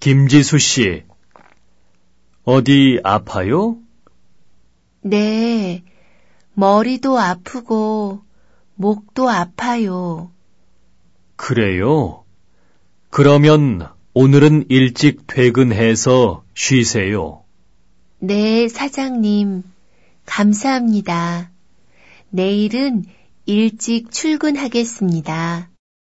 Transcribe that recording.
김지수 씨, 어디 아파요? 네, 머리도 아프고 목도 아파요. 그래요? 그러면 오늘은 일찍 퇴근해서 쉬세요. 네, 사장님. 감사합니다. 내일은 일찍 출근하겠습니다.